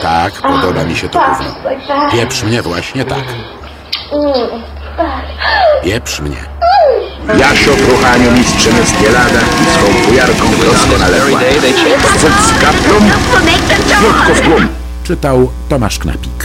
Tak, podoba mi się to gówno. Pieprz mnie właśnie tak. Pieprz mnie. Jasio Kruchaniu mistrzem jest nie lada i swą fujarką doskonale Every władza. z kaplą, w. Czytał Tomasz Knapik.